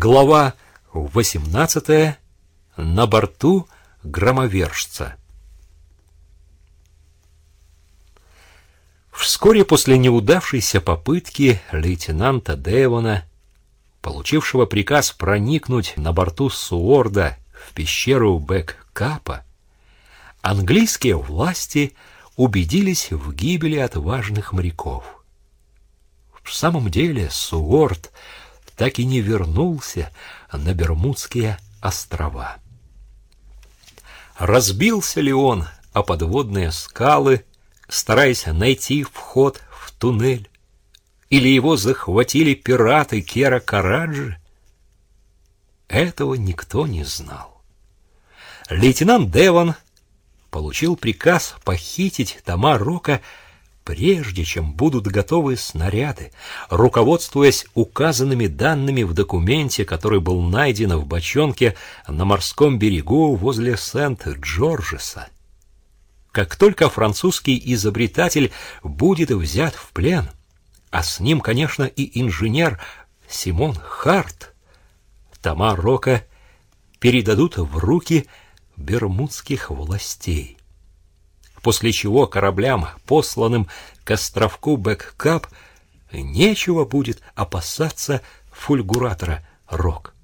Глава 18. На борту громовержца. Вскоре после неудавшейся попытки лейтенанта Девона, получившего приказ проникнуть на борту Суорда в пещеру Бэк-Капа, английские власти убедились в гибели отважных моряков. В самом деле Суорд так и не вернулся на Бермудские острова. Разбился ли он о подводные скалы, стараясь найти вход в туннель? Или его захватили пираты Кера Караджи? Этого никто не знал. Лейтенант Девон получил приказ похитить Тома Рока прежде чем будут готовы снаряды, руководствуясь указанными данными в документе, который был найден в бочонке на морском берегу возле Сент-Джорджеса. Как только французский изобретатель будет взят в плен, а с ним, конечно, и инженер Симон Харт, Тома Рока передадут в руки бермудских властей после чего кораблям, посланным к островку Бэккап, нечего будет опасаться фульгуратора Рок.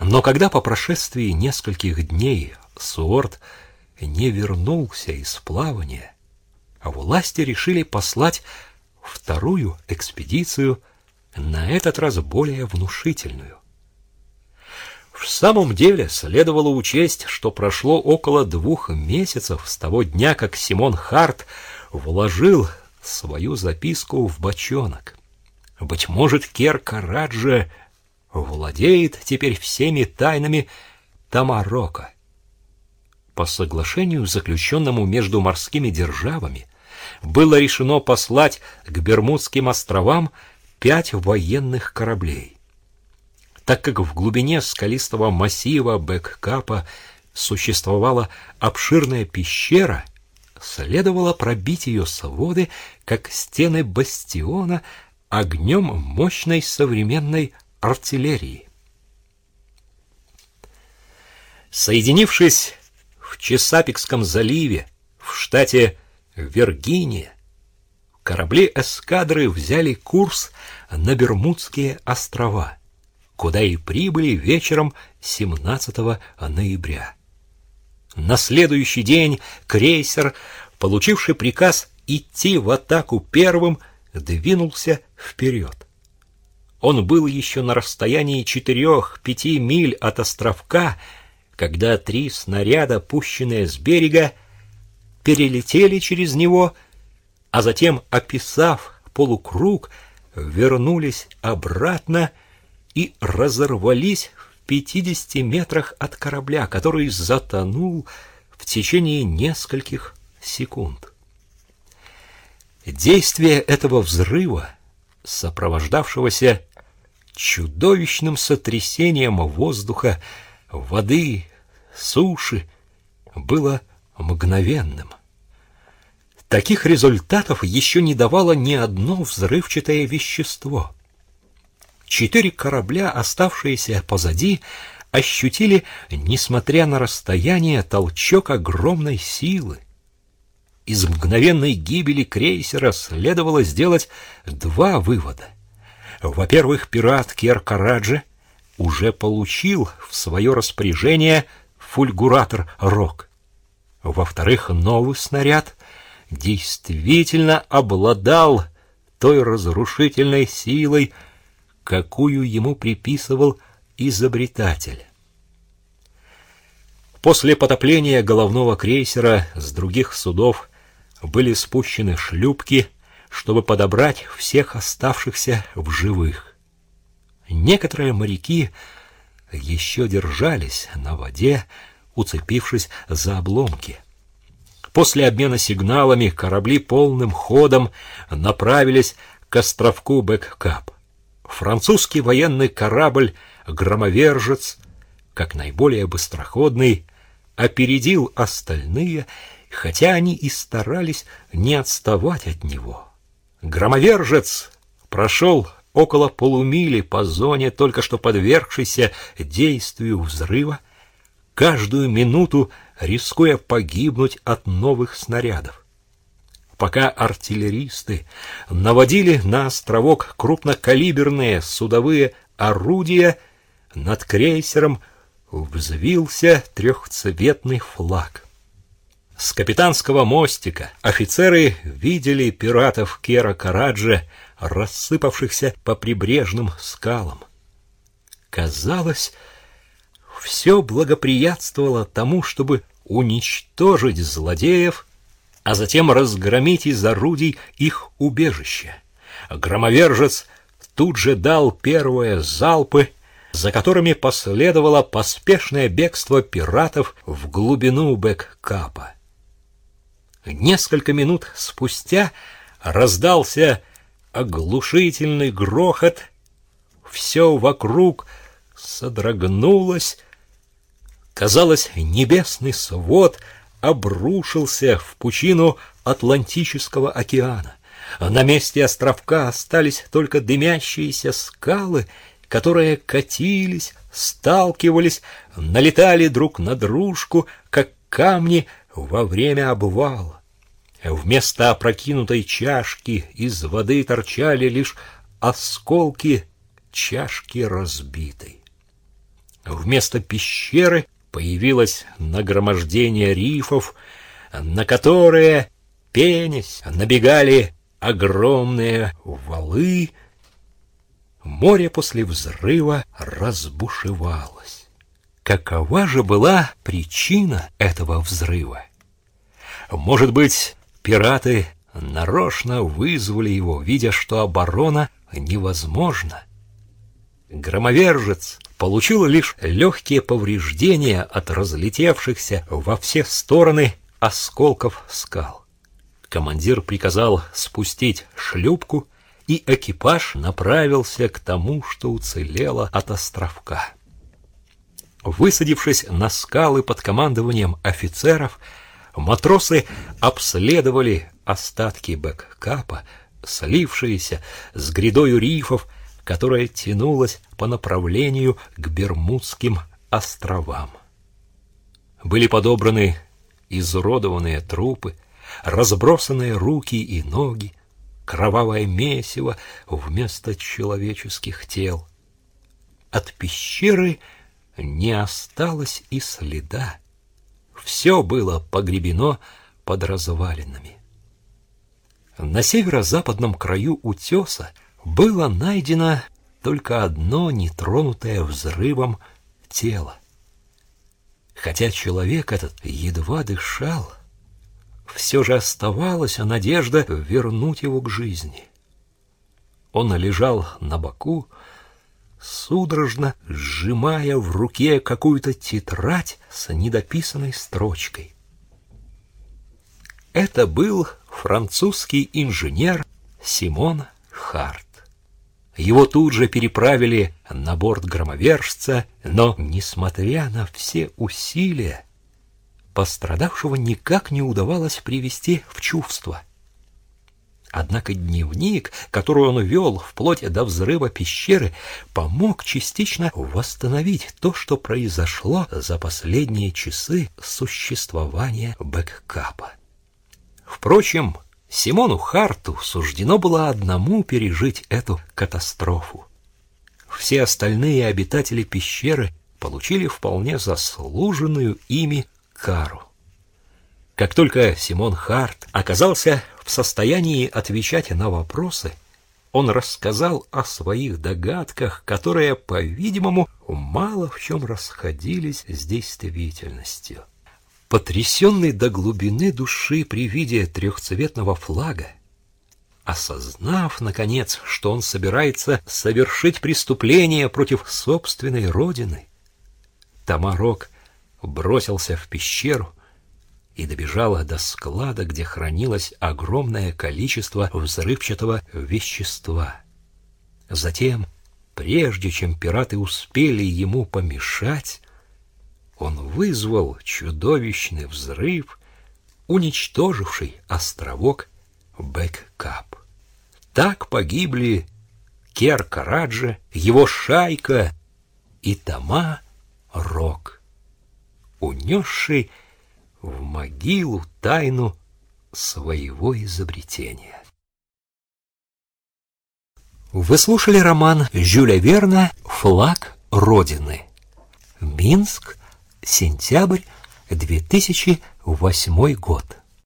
Но когда по прошествии нескольких дней Суорт не вернулся из плавания, власти решили послать вторую экспедицию, на этот раз более внушительную. В самом деле следовало учесть, что прошло около двух месяцев с того дня, как Симон Харт вложил свою записку в бочонок. Быть может, Кер Караджа владеет теперь всеми тайнами Тамарока. По соглашению, заключенному между морскими державами, было решено послать к Бермудским островам пять военных кораблей так как в глубине скалистого массива Бэккапа существовала обширная пещера, следовало пробить ее своды, как стены бастиона, огнем мощной современной артиллерии. Соединившись в Чесапикском заливе, в штате Виргиния, корабли эскадры взяли курс на Бермудские острова куда и прибыли вечером 17 ноября. На следующий день крейсер, получивший приказ идти в атаку первым, двинулся вперед. Он был еще на расстоянии четырех-пяти миль от островка, когда три снаряда, пущенные с берега, перелетели через него, а затем, описав полукруг, вернулись обратно и разорвались в 50 метрах от корабля, который затонул в течение нескольких секунд. Действие этого взрыва, сопровождавшегося чудовищным сотрясением воздуха, воды, суши, было мгновенным. Таких результатов еще не давало ни одно взрывчатое вещество — Четыре корабля, оставшиеся позади, ощутили, несмотря на расстояние, толчок огромной силы. Из мгновенной гибели крейсера следовало сделать два вывода. Во-первых, пират Кер Караджи уже получил в свое распоряжение фульгуратор «Рок». Во-вторых, новый снаряд действительно обладал той разрушительной силой, какую ему приписывал изобретатель. После потопления головного крейсера с других судов были спущены шлюпки, чтобы подобрать всех оставшихся в живых. Некоторые моряки еще держались на воде, уцепившись за обломки. После обмена сигналами корабли полным ходом направились к островку Бэккап французский военный корабль «Громовержец», как наиболее быстроходный, опередил остальные, хотя они и старались не отставать от него. «Громовержец» прошел около полумили по зоне, только что подвергшейся действию взрыва, каждую минуту рискуя погибнуть от новых снарядов. Пока артиллеристы наводили на островок крупнокалиберные судовые орудия, над крейсером взвился трехцветный флаг. С капитанского мостика офицеры видели пиратов Кера Караджа, рассыпавшихся по прибрежным скалам. Казалось, все благоприятствовало тому, чтобы уничтожить злодеев, а затем разгромить из орудий их убежище. Громовержец тут же дал первые залпы, за которыми последовало поспешное бегство пиратов в глубину Бэккапа. Несколько минут спустя раздался оглушительный грохот, все вокруг содрогнулось, казалось, небесный свод обрушился в пучину Атлантического океана. На месте островка остались только дымящиеся скалы, которые катились, сталкивались, налетали друг на дружку, как камни во время обвала. Вместо опрокинутой чашки из воды торчали лишь осколки чашки разбитой. Вместо пещеры появилось нагромождение рифов, на которые, пенясь, набегали огромные валы. Море после взрыва разбушевалось. Какова же была причина этого взрыва? Может быть, пираты нарочно вызвали его, видя, что оборона невозможна. Громовержец получил лишь легкие повреждения от разлетевшихся во все стороны осколков скал. Командир приказал спустить шлюпку, и экипаж направился к тому, что уцелело от островка. Высадившись на скалы под командованием офицеров, матросы обследовали остатки бэккапа, слившиеся с грядою рифов, которая тянулась по направлению к Бермудским островам. Были подобраны изуродованные трупы, разбросанные руки и ноги, кровавое месиво вместо человеческих тел. От пещеры не осталось и следа. Все было погребено под развалинами. На северо-западном краю утеса было найдено только одно нетронутое взрывом тело. Хотя человек этот едва дышал, все же оставалась надежда вернуть его к жизни. Он лежал на боку, судорожно сжимая в руке какую-то тетрадь с недописанной строчкой. Это был французский инженер Симон Харт. Его тут же переправили на борт громовержца, но, несмотря на все усилия, пострадавшего никак не удавалось привести в чувство. Однако дневник, который он вел вплоть до взрыва пещеры, помог частично восстановить то, что произошло за последние часы существования бэккапа. Впрочем, Симону Харту суждено было одному пережить эту катастрофу. Все остальные обитатели пещеры получили вполне заслуженную ими кару. Как только Симон Харт оказался в состоянии отвечать на вопросы, он рассказал о своих догадках, которые, по-видимому, мало в чем расходились с действительностью. Потрясенный до глубины души при виде трехцветного флага, осознав, наконец, что он собирается совершить преступление против собственной родины, Тамарок бросился в пещеру и добежал до склада, где хранилось огромное количество взрывчатого вещества. Затем, прежде чем пираты успели ему помешать, он вызвал чудовищный взрыв, уничтоживший островок Бэккап. Так погибли Кер Караджа, его шайка и Тома Рок, унесший в могилу тайну своего изобретения. Вы слушали роман Жюля Верна «Флаг Родины». Минск, сентябрь 2008 год.